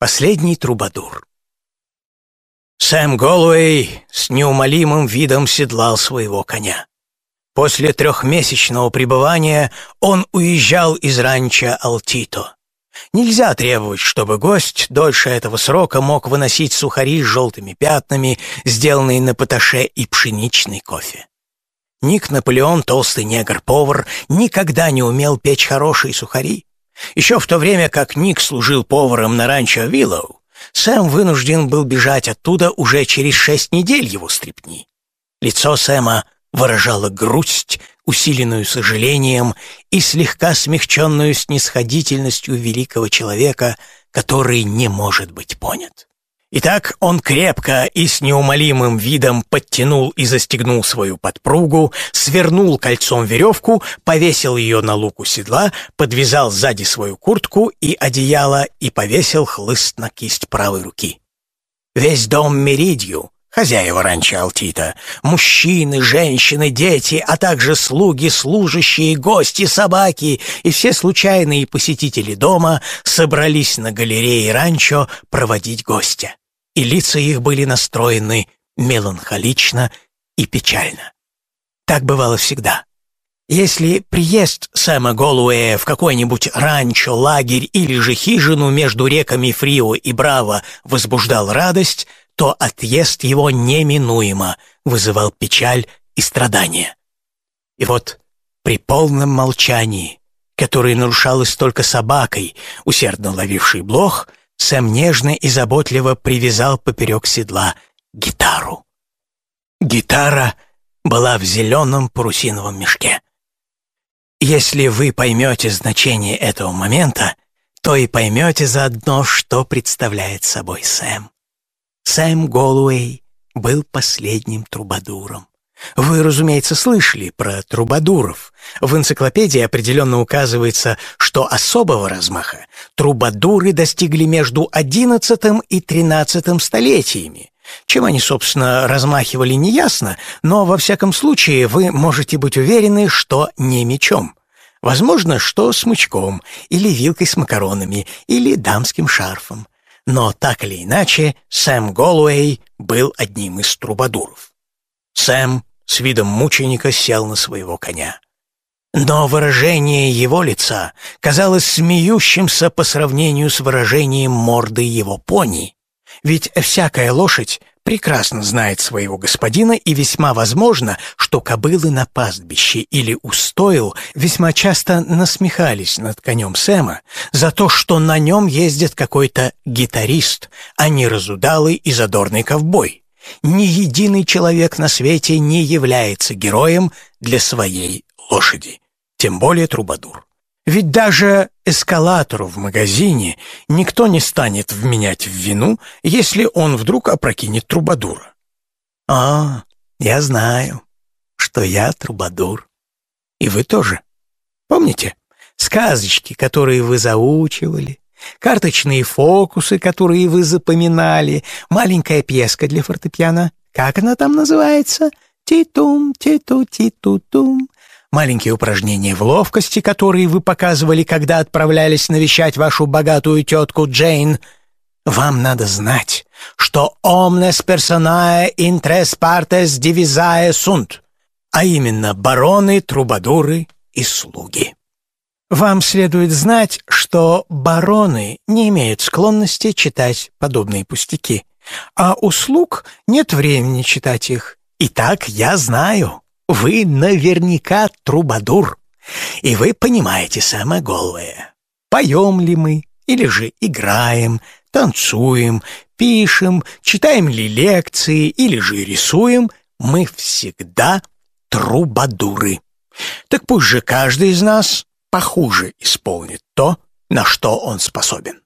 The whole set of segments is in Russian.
Последний трубадур. Сэм Голуэй с неумолимым видом седлал своего коня. После трехмесячного пребывания он уезжал из ранчо Алтито. Нельзя требовать, чтобы гость дольше этого срока мог выносить сухари с желтыми пятнами, сделанные на поташе и пшеничный кофе. Ник Наполеон, толстый негр-повар, никогда не умел печь хорошие сухари, еще в то время, как Ник служил поваром на ранчо Виллоу, Сэм вынужден был бежать оттуда уже через шесть недель его стрипни. Лицо Сэма выражало грусть, усиленную сожалением и слегка смягченную снисходительностью великого человека, который не может быть понят. Итак, он крепко и с неумолимым видом подтянул и застегнул свою подпругу, свернул кольцом веревку, повесил ее на луку седла, подвязал сзади свою куртку и одеяло и повесил хлыст на кисть правой руки. Весь дом Меридью, хозяева ранчо Алтита, мужчины, женщины, дети, а также слуги, служащие, гости, собаки и все случайные посетители дома собрались на галерее ранчо проводить гостя и лица их были настроены меланхолично и печально. Так бывало всегда. Если приезд Сэма Голуэя в какой-нибудь ранчо, лагерь или же хижину между реками Фрио и Браво возбуждал радость, то отъезд его неминуемо вызывал печаль и страдания. И вот при полном молчании, которое нарушалось только собакой, усердно ловившей блох, Сэм нежно и заботливо привязал поперек седла гитару. Гитара была в зеленом парусиновом мешке. Если вы поймете значение этого момента, то и поймете заодно, что представляет собой Сэм. Сэм Голуэй был последним трубадуром. Вы, разумеется, слышали про трубадуров. В энциклопедии определенно указывается, что особого размаха трубадуры достигли между XI и XIII столетиями. Чем они, собственно, размахивали, неясно, но, во всяком случае, вы можете быть уверены, что не мечом. Возможно, что смычком, или вилкой с макаронами, или дамским шарфом. Но так или иначе, Сэм Голуэй был одним из трубадуров. Сэм с видом мученика сел на своего коня. Но выражение его лица казалось смеющимся по сравнению с выражением морды его пони. Ведь всякая лошадь прекрасно знает своего господина, и весьма возможно, что кобылы на пастбище или у стоил весьма часто насмехались над конем Сэма за то, что на нем ездит какой-то гитарист, а не разудалый и задорный ковбой. Ни единый человек на свете не является героем для своей лошади, тем более трубадур. Ведь даже эскалатору в магазине никто не станет вменять в вину, если он вдруг опрокинет трубадура. А, я знаю, что я трубадур. И вы тоже. Помните сказочки, которые вы заучивали, Карточные фокусы, которые вы запоминали, маленькая пьеска для фортепиано. Как она там называется? Титум, титу, титу, тум. Маленькие упражнения в ловкости, которые вы показывали, когда отправлялись навещать вашу богатую тетку Джейн. Вам надо знать, что «omnes personae in tres partes divisae sunt», а именно бароны, трубадуры и слуги. Вам следует знать, что бароны не имеют склонности читать подобные пустяки, а у слуг нет времени читать их. Итак, я знаю, вы наверняка трубадур, и вы понимаете самое голое. Поем ли мы, или же играем, танцуем, пишем, читаем ли лекции, или же рисуем, мы всегда трубадуры. Так пусть же каждый из нас похуже исполнит то, на что он способен.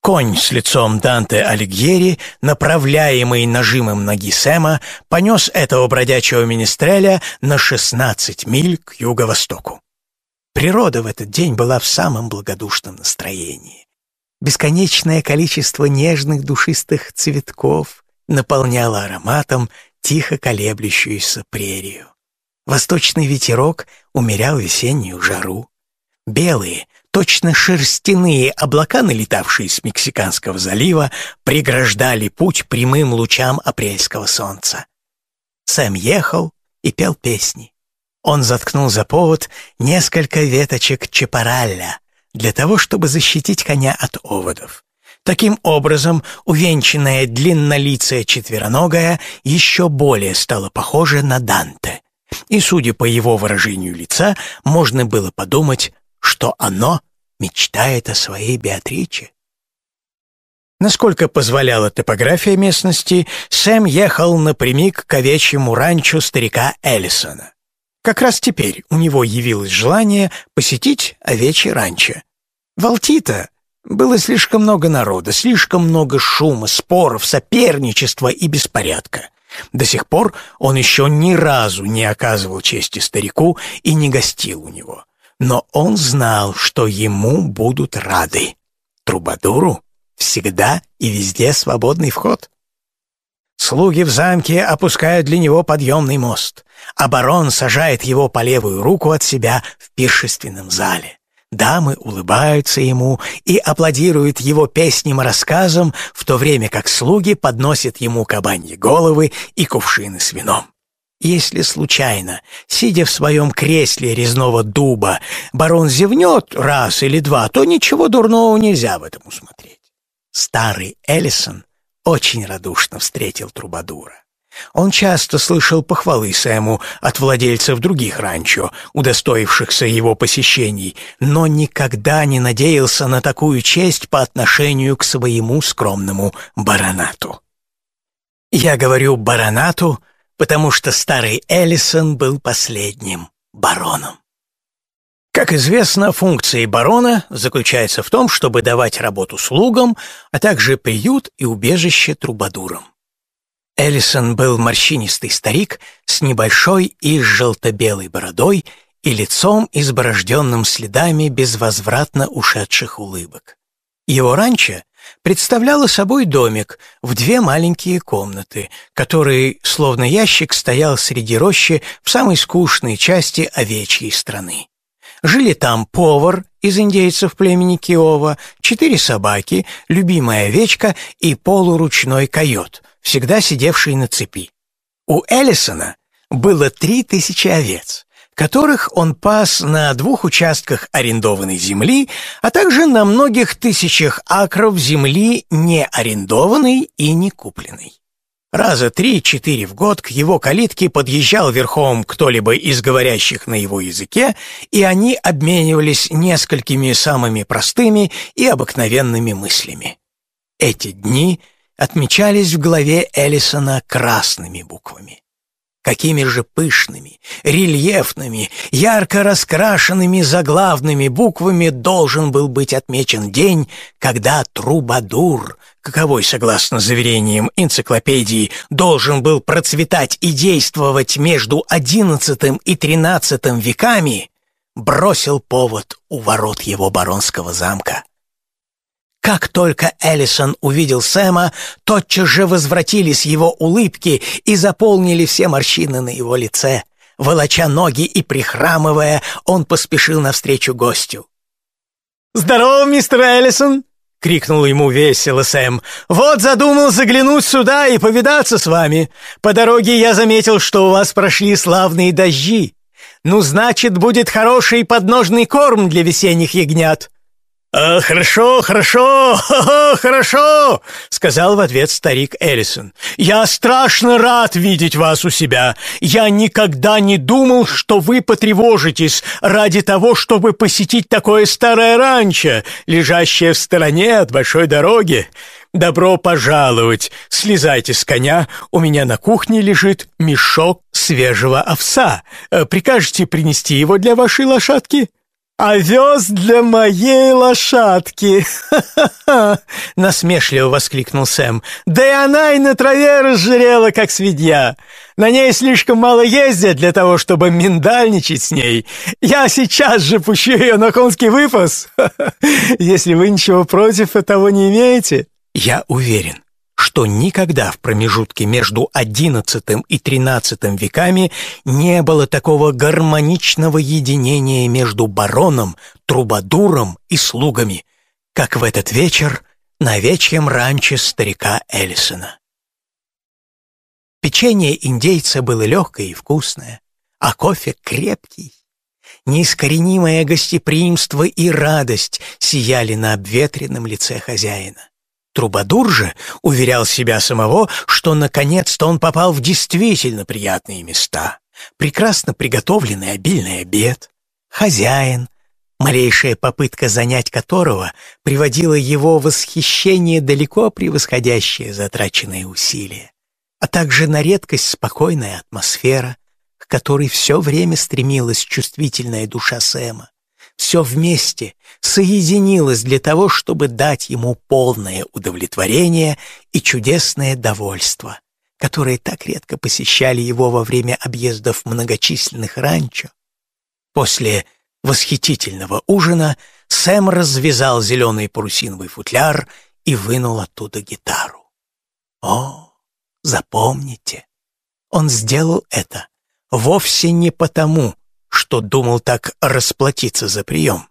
Конь с лицом Данте Алигьери, направляемый нажимом ноги Сэма, понес этого бродячего министреля на 16 миль к юго-востоку. Природа в этот день была в самом благодушном настроении. Бесконечное количество нежных душистых цветков наполняло ароматом тихо колеблющуюся прерию. Восточный ветерок умерял весеннюю жару. Белые, Точно шерстяные облака, налетавшие с Мексиканского залива, преграждали путь прямым лучам апрельского солнца. Сэм ехал и пел песни. Он заткнул за повод несколько веточек чапаралля для того, чтобы защитить коня от оводов. Таким образом, увенчанная длиннолицая четвероногая еще более стала похожа на Данте. И, судя по его выражению лица, можно было подумать, что оно мечтает о своей Беатриче. Насколько позволяла топография местности, Сэм ехал напрямик к овечьему ранчо старика Эллисона. Как раз теперь у него явилось желание посетить овечье ранчо. В Алтита было слишком много народа, слишком много шума, споров, соперничества и беспорядка. До сих пор он еще ни разу не оказывал чести старику и не гостил у него. Но он знал, что ему будут рады. Трубадуру всегда и везде свободный вход. Слуги в замке опускают для него подъемный мост, а барон сажает его по левую руку от себя в пиршественном зале. Дамы улыбаются ему и аплодируют его песням и рассказам, в то время как слуги подносят ему кабаньи головы и кувшины с вином. Если случайно, сидя в своем кресле резного дуба, барон зевнет раз или два, то ничего дурного нельзя в этом усмотреть. Старый Эллисон очень радушно встретил Трубадура. Он часто слышал похвалы Сэму от владельцев других ранчо, удостоившихся его посещений, но никогда не надеялся на такую честь по отношению к своему скромному баронату. Я говорю «баронату», потому что старый Эллисон был последним бароном. Как известно, функции барона заключаются в том, чтобы давать работу слугам, а также приют и убежище трубадурам. Эллисон был морщинистый старик с небольшой и желто-белой бородой и лицом, изборожденным следами безвозвратно ушедших улыбок. Его ранчо представляло собой домик в две маленькие комнаты, который, словно ящик, стоял среди рощи в самой скучной части овечьей страны. Жили там повар из индейцев племени Киова, четыре собаки, любимая овечка и полуручной койот — всегда сидевший на цепи. У Эллисона было три тысячи овец, которых он пас на двух участках арендованной земли, а также на многих тысячах акров земли не арендованной и не купленной. Раза три-четыре в год к его калитке подъезжал верхом кто-либо из говорящих на его языке, и они обменивались несколькими самыми простыми и обыкновенными мыслями. Эти дни отмечались в голове Эллисона красными буквами. Какими же пышными, рельефными, ярко раскрашенными заглавными буквами должен был быть отмечен день, когда Трубадур, каковой, согласно заверениям энциклопедии, должен был процветать и действовать между XI и XIII веками, бросил повод у ворот его баронского замка. Как только Эллисон увидел Сэма, тотчас же возвратились его улыбки и заполнили все морщины на его лице. Волоча ноги и прихрамывая, он поспешил навстречу гостю. «Здорово, мистер Эллисон!» — крикнул ему весело Сэм. «Вот задумал заглянуть сюда и повидаться с вами. По дороге я заметил, что у вас прошли славные дожди. Ну, значит, будет хороший подножный корм для весенних ягнят. «А, «Хорошо, хорошо, хорошо!» — сказал в ответ старик Эллисон. «Я страшно рад видеть вас у себя. Я никогда не думал, что вы потревожитесь ради того, чтобы посетить такое старое ранчо, лежащее в стороне от большой дороги. Добро пожаловать! Слезайте с коня, у меня на кухне лежит мешок свежего овса. Э, прикажете принести его для вашей лошадки?» «Овес для моей лошадки!» насмешливо воскликнул Сэм. «Да и она и на траве разжирела, как свинья. На ней слишком мало ездят для того, чтобы миндальничать с ней. Я сейчас же пущу ее на конский выпас, если вы ничего против того не имеете». «Я уверен, что никогда в промежутке между XI и XIII веками не было такого гармоничного единения между бароном, трубадуром и слугами, как в этот вечер на овечьем ранче старика Эллисона. Печенье индейца было легкое и вкусное, а кофе крепкий. Неискоренимое гостеприимство и радость сияли на обветренном лице хозяина. Трубадур же уверял себя самого, что наконец-то он попал в действительно приятные места. Прекрасно приготовленный обильный обед, хозяин, малейшая попытка занять которого приводила его в восхищение далеко превосходящее затраченные усилия, а также на редкость спокойная атмосфера, к которой все время стремилась чувствительная душа Сэма. Все вместе соединилось для того, чтобы дать ему полное удовлетворение и чудесное довольство, которые так редко посещали его во время объездов многочисленных ранчо. После восхитительного ужина Сэм развязал зеленый парусиновый футляр и вынул оттуда гитару. О, запомните, он сделал это вовсе не потому, что думал так расплатиться за прием.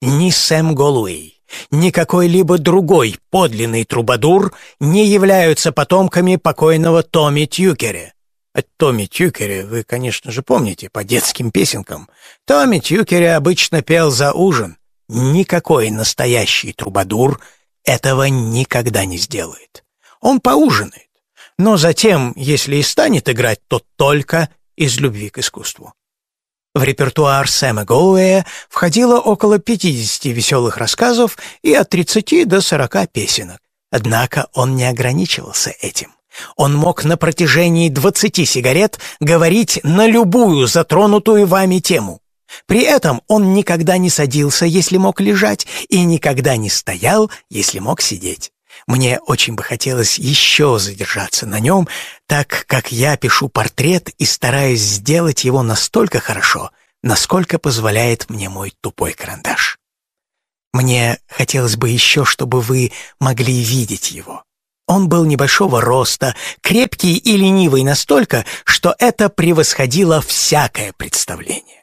Ни Сэм Голуэй, ни какой-либо другой подлинный трубадур не являются потомками покойного Томми Тьюкере. От Томми Тьюкере вы, конечно же, помните по детским песенкам. Томми Тьюкере обычно пел за ужин. Никакой настоящий трубадур этого никогда не сделает. Он поужинает, но затем, если и станет играть, то только из любви к искусству. В репертуар Сэма Голуэя входило около 50 веселых рассказов и от 30 до 40 песенок. Однако он не ограничивался этим. Он мог на протяжении 20 сигарет говорить на любую затронутую вами тему. При этом он никогда не садился, если мог лежать, и никогда не стоял, если мог сидеть. Мне очень бы хотелось еще задержаться на нем, так как я пишу портрет и стараюсь сделать его настолько хорошо, насколько позволяет мне мой тупой карандаш. Мне хотелось бы еще, чтобы вы могли видеть его. Он был небольшого роста, крепкий и ленивый настолько, что это превосходило всякое представление.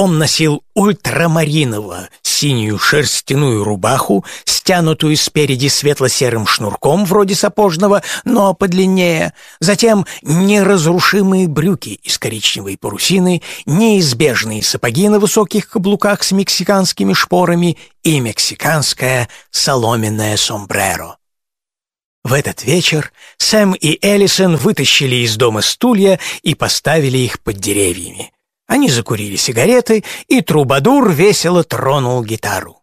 Он носил ультрамариново-синюю шерстяную рубаху, стянутую спереди светло-серым шнурком, вроде сапожного, но подлиннее, затем неразрушимые брюки из коричневой парусины, неизбежные сапоги на высоких каблуках с мексиканскими шпорами и мексиканское соломенное сомбреро. В этот вечер Сэм и Эллисон вытащили из дома стулья и поставили их под деревьями. Они закурили сигареты, и Трубадур весело тронул гитару.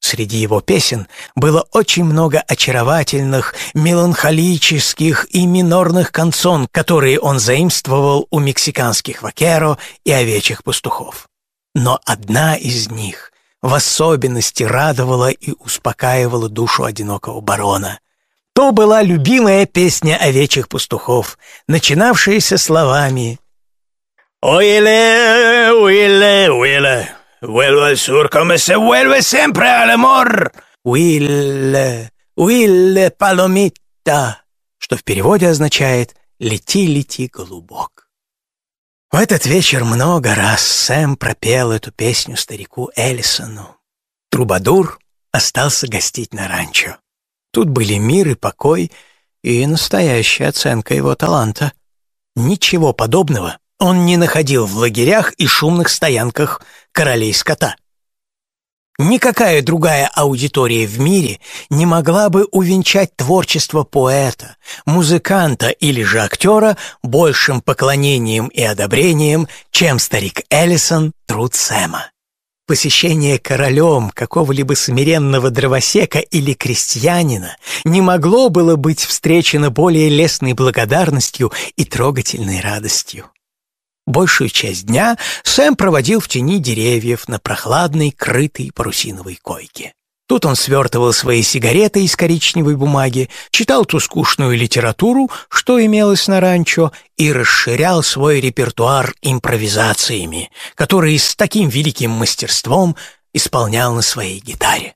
Среди его песен было очень много очаровательных, меланхолических и минорных канцон, которые он заимствовал у мексиканских вакеро и овечьих пастухов. Но одна из них в особенности радовала и успокаивала душу одинокого барона. То была любимая песня овечьих пастухов, начинавшаяся словами Oíle, oíle, oíle. Vuelvo al sur como se vuelve siempre al amor. Уилле, уилле, паломита, что в переводе означает «лети, лети, голубок». В этот вечер много раз Сэм пропел эту песню старику Эллисону. Трубадур остался гостить на ранчо. Тут были мир и покой, и настоящая оценка его таланта. Ничего подобного он не находил в лагерях и шумных стоянках королей скота. Никакая другая аудитория в мире не могла бы увенчать творчество поэта, музыканта или же актера большим поклонением и одобрением, чем старик Эллисон труд Сэма. Посещение королем какого-либо смиренного дровосека или крестьянина не могло было быть встречено более лестной благодарностью и трогательной радостью. Большую часть дня Сэм проводил в тени деревьев на прохладной, крытой парусиновой койке. Тут он свертывал свои сигареты из коричневой бумаги, читал ту скучную литературу, что имелось на ранчо, и расширял свой репертуар импровизациями, которые с таким великим мастерством исполнял на своей гитаре.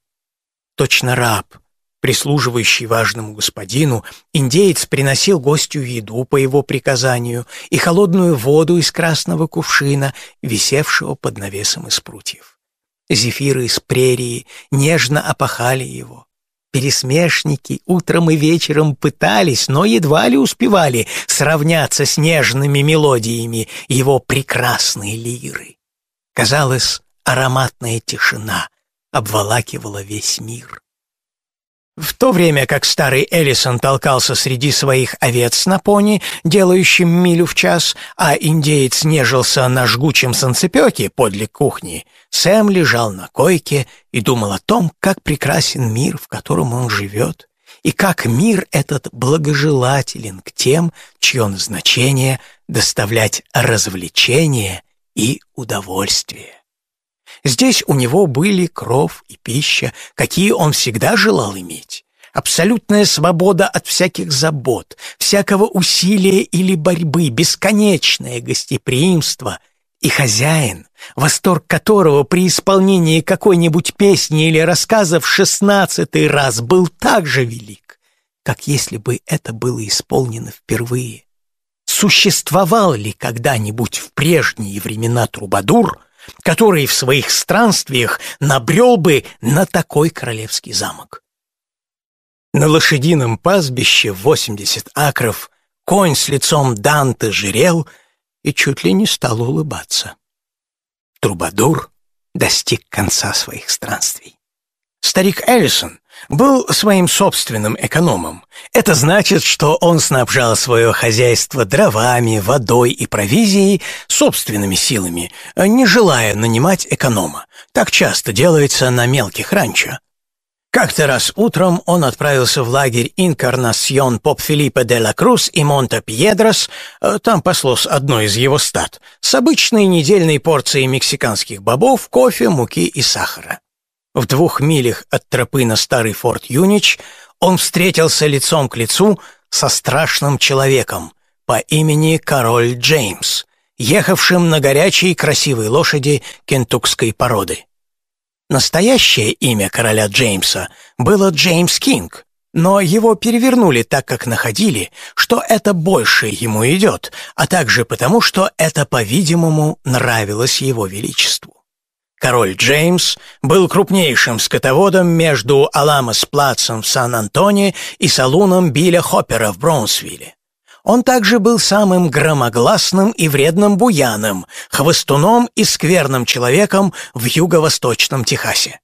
Точно раб, Прислуживающий важному господину, индеец приносил гостю еду по его приказанию и холодную воду из красного кувшина, висевшего под навесом из прутьев. Зефиры из прерии нежно опахали его. Пересмешники утром и вечером пытались, но едва ли успевали сравняться с нежными мелодиями его прекрасной лиры. Казалось, ароматная тишина обволакивала весь мир. В то время как старый Эллисон толкался среди своих овец на пони, делающим милю в час, а индеец нежился на жгучем санцепёке подле кухни, Сэм лежал на койке и думал о том, как прекрасен мир, в котором он живет, и как мир этот благожелателен к тем, чье назначение — доставлять развлечение и удовольствие. Здесь у него были кров и пища, какие он всегда желал иметь. Абсолютная свобода от всяких забот, всякого усилия или борьбы, бесконечное гостеприимство и хозяин, восторг которого при исполнении какой-нибудь песни или рассказа в шестнадцатый раз был так же велик, как если бы это было исполнено впервые. Существовал ли когда-нибудь в прежние времена Трубадур — который в своих странствиях набрел бы на такой королевский замок. На лошадином пастбище 80 акров конь с лицом Данте жирел и чуть ли не стал улыбаться. Трубадур достиг конца своих странствий. Старик Эллисон был своим собственным экономом. Это значит, что он снабжал свое хозяйство дровами, водой и провизией собственными силами, не желая нанимать эконома. Так часто делается на мелких ранчо. Как-то раз утром он отправился в лагерь Инкарнасьон Поп Филиппе де ла Крус и Монте Пьедрос, э, там паслось одно из его стад, с обычной недельной порцией мексиканских бобов, кофе, муки и сахара. В двух милях от тропы на старый форт Юнич он встретился лицом к лицу со страшным человеком по имени Король Джеймс, ехавшим на горячей красивой лошади кентукской породы. Настоящее имя короля Джеймса было Джеймс Кинг, но его перевернули так, как находили, что это больше ему идет, а также потому, что это, по-видимому, нравилось его величеству. Король Джеймс был крупнейшим скотоводом между Аламос-Плацем в Сан-Антоне и салуном Билля Хоппера в Бронсвилле. Он также был самым громогласным и вредным буяном, хвостуном и скверным человеком в юго-восточном Техасе.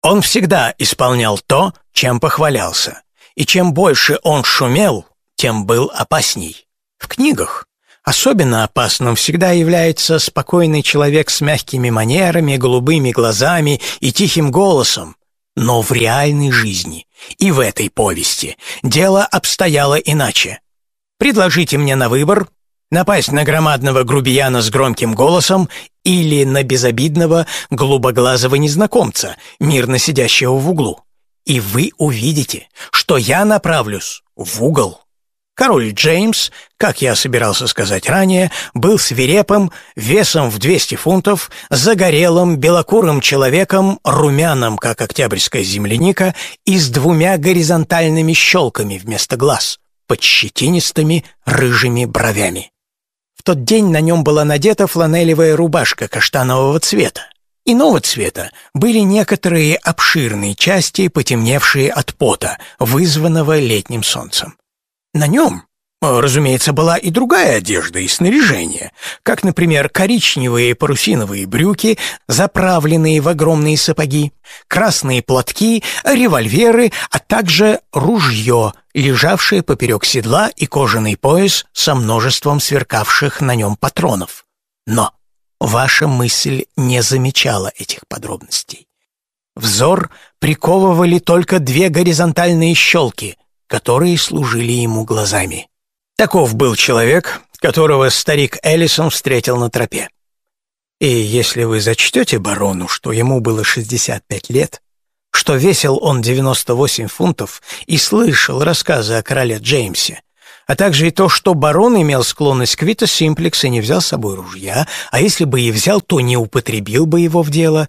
Он всегда исполнял то, чем похвалялся, и чем больше он шумел, тем был опасней. В книгах Особенно опасным всегда является спокойный человек с мягкими манерами, голубыми глазами и тихим голосом. Но в реальной жизни и в этой повести дело обстояло иначе. Предложите мне на выбор напасть на громадного грубияна с громким голосом или на безобидного голубоглазого незнакомца, мирно сидящего в углу. И вы увидите, что я направлюсь в угол. Король Джеймс, как я собирался сказать ранее, был свирепым, весом в 200 фунтов, загорелым, белокурым человеком, румяным, как октябрьская земляника, и с двумя горизонтальными щелками вместо глаз, под щетинистыми рыжими бровями. В тот день на нем была надета фланелевая рубашка каштанового цвета. Иного цвета были некоторые обширные части, потемневшие от пота, вызванного летним солнцем. На нем, разумеется, была и другая одежда и снаряжение, как, например, коричневые парусиновые брюки, заправленные в огромные сапоги, красные платки, револьверы, а также ружье, лежавшее поперек седла и кожаный пояс со множеством сверкавших на нем патронов. Но ваша мысль не замечала этих подробностей. Взор приковывали только две горизонтальные щелки — которые служили ему глазами. Таков был человек, которого старик Эллисон встретил на тропе. И если вы зачтете барону, что ему было 65 лет, что весил он 98 фунтов и слышал рассказы о короле Джеймсе, а также и то, что барон имел склонность к Вита и не взял с собой ружья, а если бы и взял, то не употребил бы его в дело,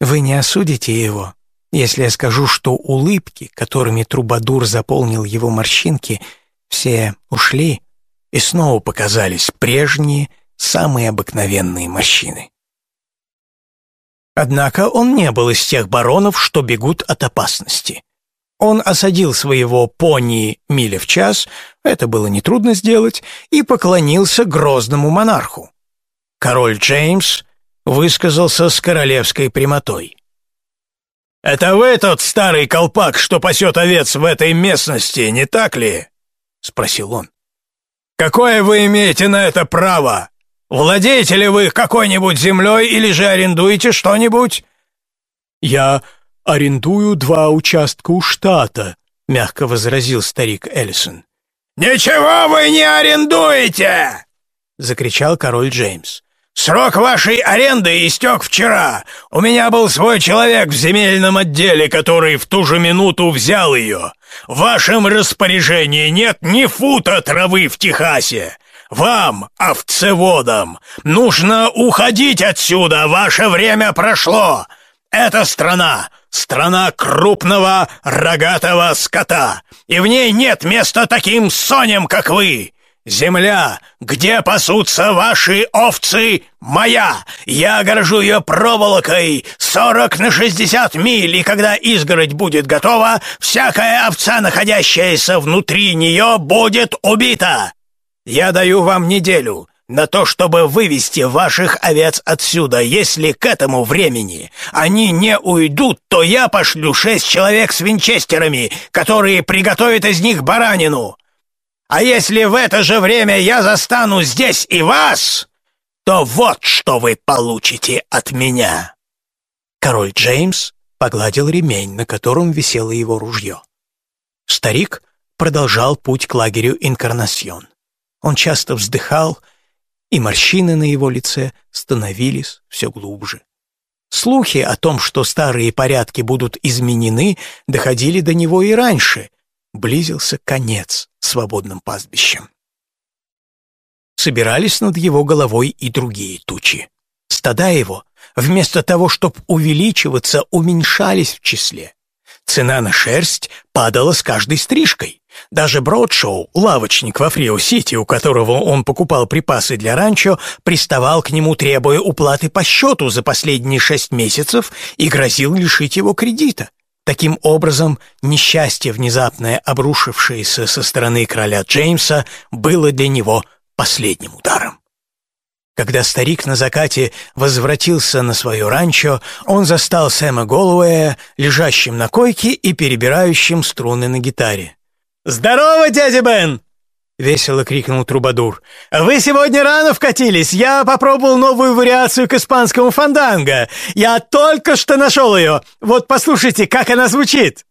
вы не осудите его, если я скажу, что улыбки, которыми Трубадур заполнил его морщинки, все ушли и снова показались прежние, самые обыкновенные морщины. Однако он не был из тех баронов, что бегут от опасности. Он осадил своего пони миля в час, это было нетрудно сделать, и поклонился грозному монарху. Король Джеймс высказался с королевской прямотой. «Это вы тот старый колпак, что пасет овец в этой местности, не так ли?» — спросил он. «Какое вы имеете на это право? Владеете ли вы какой-нибудь землей или же арендуете что-нибудь?» «Я арендую два участка у штата», — мягко возразил старик Эллисон. «Ничего вы не арендуете!» — закричал король Джеймс. «Срок вашей аренды истек вчера. У меня был свой человек в земельном отделе, который в ту же минуту взял ее. В вашем распоряжении нет ни фута травы в Техасе. Вам, овцеводам, нужно уходить отсюда, ваше время прошло. Эта страна — страна крупного рогатого скота, и в ней нет места таким соням, как вы. Земля, где пасутся ваши овцы, моя. Я огорожу ее проволокой сорок на шестьдесят миль, и когда изгородь будет готова, всякая овца, находящаяся внутри нее, будет убита. Я даю вам неделю на то, чтобы вывести ваших овец отсюда. Если к этому времени они не уйдут, то я пошлю шесть человек с винчестерами, которые приготовят из них баранину. А если в это же время я застану здесь и вас, то вот что вы получите от меня». Король Джеймс погладил ремень, на котором висело его ружье. Старик продолжал путь к лагерю Инкарнасьон. Он часто вздыхал, и морщины на его лице становились все глубже. Слухи о том, что старые порядки будут изменены, доходили до него и раньше. Близился конец свободным пастбищем. Собирались над его головой и другие тучи. Стада его, вместо того, чтобы увеличиваться, уменьшались в числе. Цена на шерсть падала с каждой стрижкой. Даже Бродшоу, лавочник во Фрио-Сити, у которого он покупал припасы для ранчо, приставал к нему, требуя уплаты по счету за последние шесть месяцев и грозил лишить его кредита. Таким образом, несчастье, внезапно обрушившееся со стороны короля Джеймса, было для него последним ударом. Когда старик на закате возвратился на свое ранчо, он застал Сэма Голуэя, лежащим на койке и перебирающим струны на гитаре. «Здорово, дядя Бен!» — весело крикнул Трубадур. «Вы сегодня рано вкатились. Я попробовал новую вариацию к испанскому фанданго. Я только что нашел ее. Вот послушайте, как она звучит».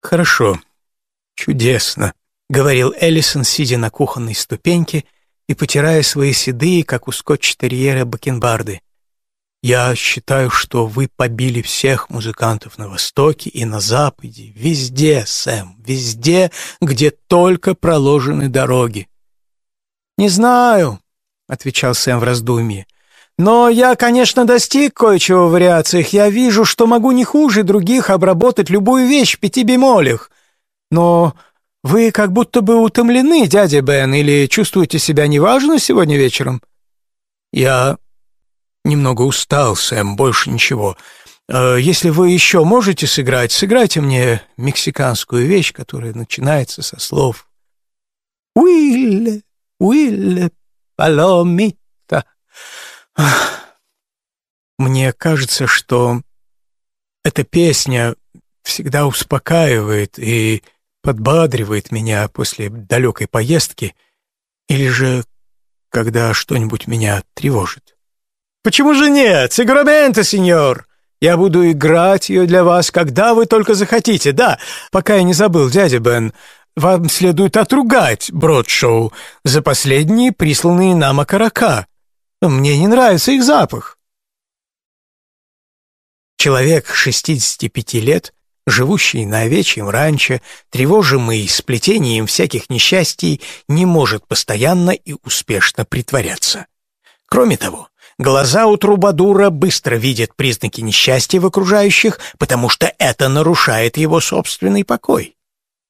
«Хорошо. Чудесно», — говорил Эллисон, сидя на кухонной ступеньке и потирая свои седые, как у скотч-терьера, бакенбарды. Я считаю, что вы побили всех музыкантов на Востоке и на Западе, везде, Сэм, везде, где только проложены дороги. «Не знаю», — отвечал Сэм в раздумье, «но я, конечно, достиг кое-чего в вариациях. Я вижу, что могу не хуже других обработать любую вещь в пяти бемолях. Но вы как будто бы утомлены, дядя Бен, или чувствуете себя неважно сегодня вечером?» «Я Немного устал, Сэм, больше ничего. Э, если вы еще можете сыграть, сыграйте мне мексиканскую вещь, которая начинается со слов «Уилле, уилле, паломита». Мне кажется, что эта песня всегда успокаивает и подбадривает меня после далекой поездки или же когда что-нибудь меня тревожит. «Почему же нет? Сигураменто, сеньор! Я буду играть ее для вас, когда вы только захотите. Да, пока я не забыл, дядя Бен, вам следует отругать Бродшоу за последние присланные нам окорока. Мне не нравится их запах». Человек 65 лет, живущий на овечьем ранчо, тревожимый сплетением всяких несчастий, не может постоянно и успешно притворяться. Кроме того, Глаза у Трубадура быстро видят признаки несчастья в окружающих, потому что это нарушает его собственный покой.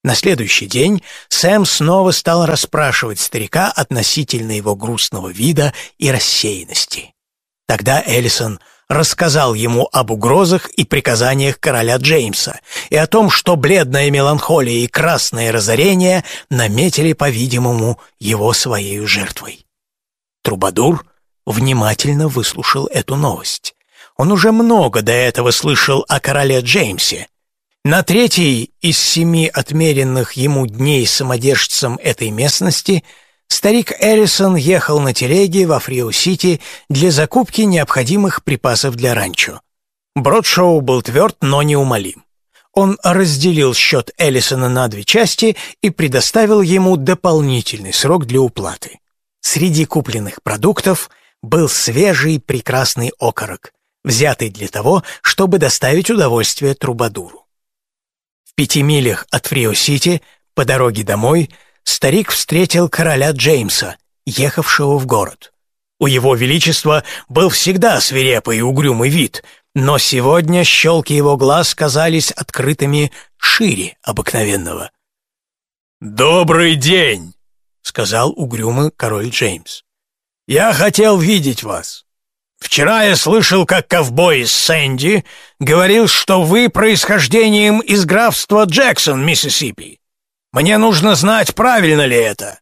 На следующий день Сэм снова стал расспрашивать старика относительно его грустного вида и рассеянности. Тогда Эллисон рассказал ему об угрозах и приказаниях короля Джеймса и о том, что бледная меланхолия и красное разорение наметили, по-видимому, его своей жертвой. Трубадур внимательно выслушал эту новость. Он уже много до этого слышал о короле Джеймсе, на третий из семи отмеренных ему дней самодержцем этой местности старик Эллисон ехал на телеге во Фрио-Сити для закупки необходимых припасов для ранчо. Бродшоу был тверд, но неумолим. Он разделил счет Эллисона на две части и предоставил ему дополнительный срок для уплаты. Среди купленных продуктов был свежий прекрасный окорок, взятый для того, чтобы доставить удовольствие Трубадуру. В пяти милях от Фрио-Сити, по дороге домой, старик встретил короля Джеймса, ехавшего в город. У его величества был всегда свирепый и угрюмый вид, но сегодня щелки его глаз казались открытыми шире обыкновенного. «Добрый день!» — сказал угрюмый король Джеймс. «Я хотел видеть вас. Вчера я слышал, как ковбой из Сэнди говорил, что вы происхождением из графства Джексон, Миссисипи. Мне нужно знать, правильно ли это».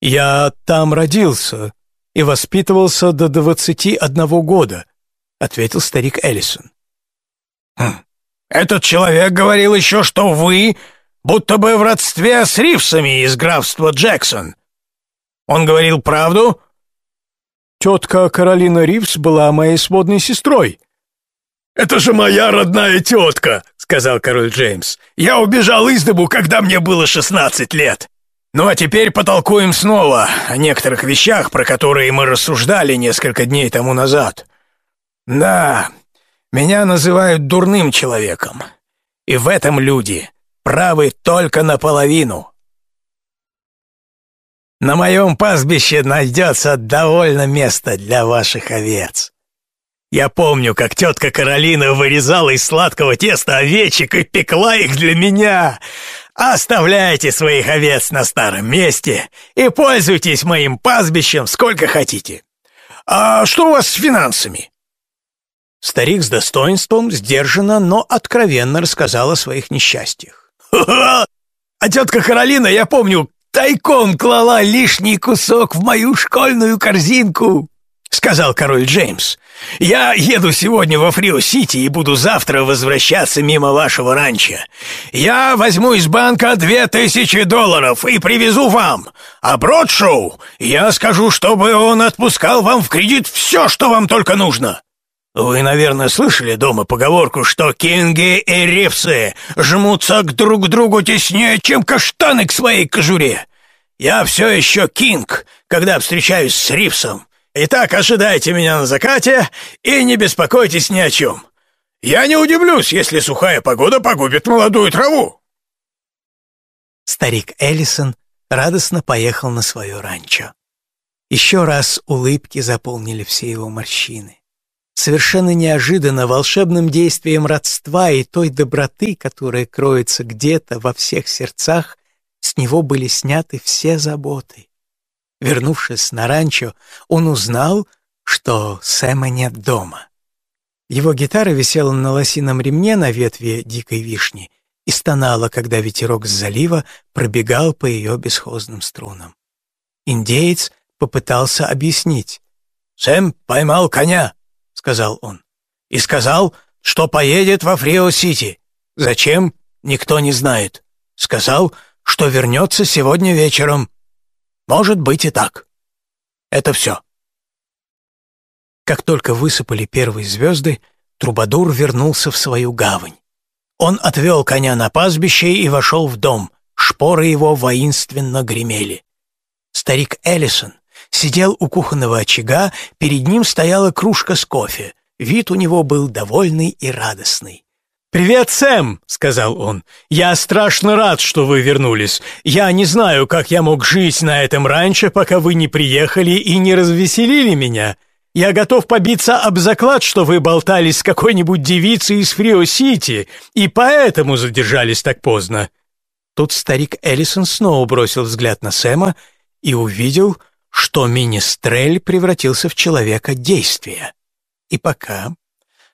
«Я там родился и воспитывался до двадцати одного года», — ответил старик Эллисон. Хм. «Этот человек говорил еще, что вы будто бы в родстве с Ривсами из графства Джексон. Он говорил правду?» Тетка Каролина Ривз была моей сводной сестрой». «Это же моя родная тетка», — сказал король Джеймс. «Я убежал из дому, когда мне было шестнадцать лет. Ну а теперь потолкуем снова о некоторых вещах, про которые мы рассуждали несколько дней тому назад. Да, меня называют дурным человеком, и в этом люди правы только наполовину». На моем пастбище найдется довольно места для ваших овец. Я помню, как тетка Каролина вырезала из сладкого теста овечек и пекла их для меня. Оставляйте своих овец на старом месте и пользуйтесь моим пастбищем сколько хотите. А что у вас с финансами?» Старик с достоинством сдержанно, но откровенно рассказал о своих несчастьях. «Ха-ха! А тетка Каролина, я помню, тайком клала лишний кусок в мою школьную корзинку», — сказал король Джеймс. «Я еду сегодня во Фрио-Сити и буду завтра возвращаться мимо вашего ранчо. Я возьму из банка две тысячи долларов и привезу вам, а Бродшоу я скажу, чтобы он отпускал вам в кредит все, что вам только нужно». Вы, наверное, слышали дома поговорку, что кинги и рипсы жмутся к друг другу теснее, чем каштаны к своей кожуре. Я все еще кинг, когда встречаюсь с рипсом. Итак, ожидайте меня на закате и не беспокойтесь ни о чем. Я не удивлюсь, если сухая погода погубит молодую траву. Старик Эллисон радостно поехал на свое ранчо. Еще раз улыбки заполнили все его морщины совершенно неожиданно волшебным действием родства и той доброты, которая кроется где-то во всех сердцах, с него были сняты все заботы. Вернувшись на ранчо, он узнал, что Сэма нет дома. Его гитара висела на лосином ремне на ветве дикой вишни и стонала, когда ветерок с залива пробегал по ее бесхозным струнам. Индеец попытался объяснить. «Сэм поймал коня сказал он. «И сказал, что поедет во Фрио-Сити. Зачем? Никто не знает. Сказал, что вернется сегодня вечером. Может быть и так. Это все». Как только высыпали первые звезды, Трубадур вернулся в свою гавань. Он отвел коня на пастбище и вошел в дом. Шпоры его воинственно гремели. Старик Эллисон сидел у кухонного очага, перед ним стояла кружка с кофе. Вид у него был довольный и радостный. «Привет, Сэм!» — сказал он. «Я страшно рад, что вы вернулись. Я не знаю, как я мог жить на этом ранчо, пока вы не приехали и не развеселили меня. Я готов побиться об заклад, что вы болтались с какой-нибудь девицей из Фрио-Сити и поэтому задержались так поздно». Тут старик Эллисон снова бросил взгляд на Сэма и увидел, что Министрель превратился в человека действия. И пока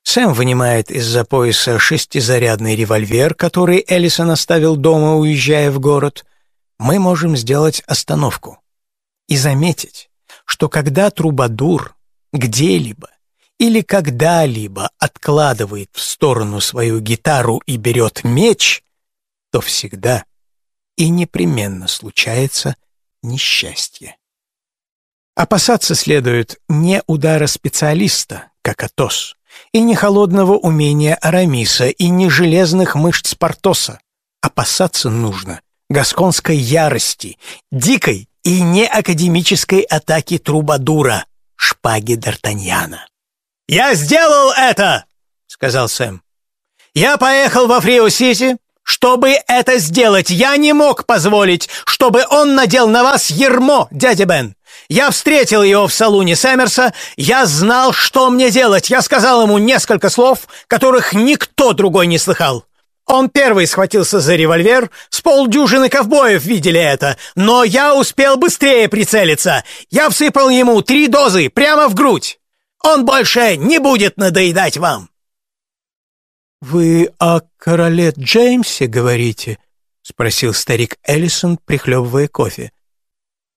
Сэм вынимает из-за пояса шестизарядный револьвер, который Эллисон оставил дома, уезжая в город, мы можем сделать остановку и заметить, что когда трубадур где-либо или когда-либо откладывает в сторону свою гитару и берет меч, то всегда и непременно случается несчастье. Опасаться следует не удара специалиста, как Атос, и не холодного умения Арамиса, и не железных мышц Портоса. Опасаться нужно гасконской ярости, дикой и неакадемической атаки Трубадура, шпаги Д'Артаньяна. «Я сделал это!» — сказал Сэм. «Я поехал во Фрио-Сити, чтобы это сделать. Я не мог позволить, чтобы он надел на вас ярмо, дядя Бен. Я встретил его в салуне Сэмерса, я знал, что мне делать. Я сказал ему несколько слов, которых никто другой не слыхал. Он первый схватился за револьвер, с полдюжины ковбоев видели это, но я успел быстрее прицелиться. Я всыпал ему три дозы прямо в грудь. Он больше не будет надоедать вам. «Вы о короле Джеймсе говорите?» — спросил старик Эллисон, прихлебывая кофе.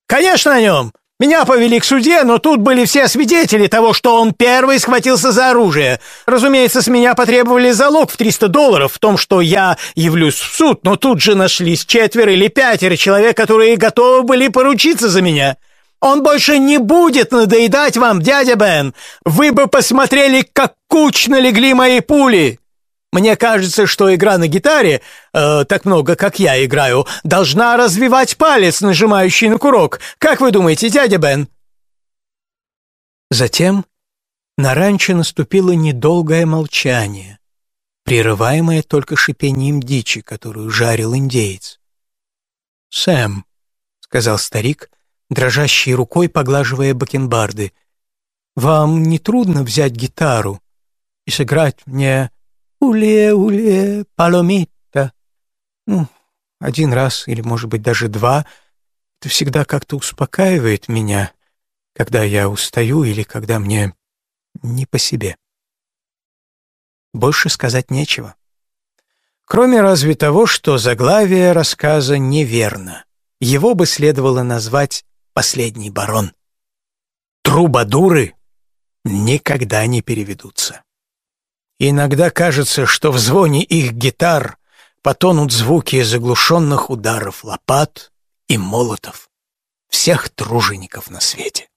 «Конечно о нем! Меня повели к суде, но тут были все свидетели того, что он первый схватился за оружие. Разумеется, с меня потребовали залог в 300 долларов в том, что я явлюсь в суд, но тут же нашлись четверо или пятеро человек, которые готовы были поручиться за меня. Он больше не будет надоедать вам, дядя Бен. Вы бы посмотрели, как кучно легли мои пули. Мне кажется, что игра на гитаре, э, так много, как я играю, должна развивать палец, нажимающий на курок. Как вы думаете, дядя Бен?» Затем на ранчо наступило недолгое молчание, прерываемое только шипением дичи, которую жарил индеец. «Сэм», — сказал старик, дрожащей рукой поглаживая бакенбарды, — «вам не трудно взять гитару и сыграть мне «Уле, уле, паломита». Ну, один раз или, может быть, даже два. Это всегда как-то успокаивает меня, когда я устаю или когда мне не по себе. Больше сказать нечего. Кроме разве того, что заглавие рассказа неверно. Его бы следовало назвать «Последний барон». Трубадуры никогда не переведутся. Иногда кажется, что в звоне их гитар потонут звуки заглушенных ударов лопат и молотов всех тружеников на свете.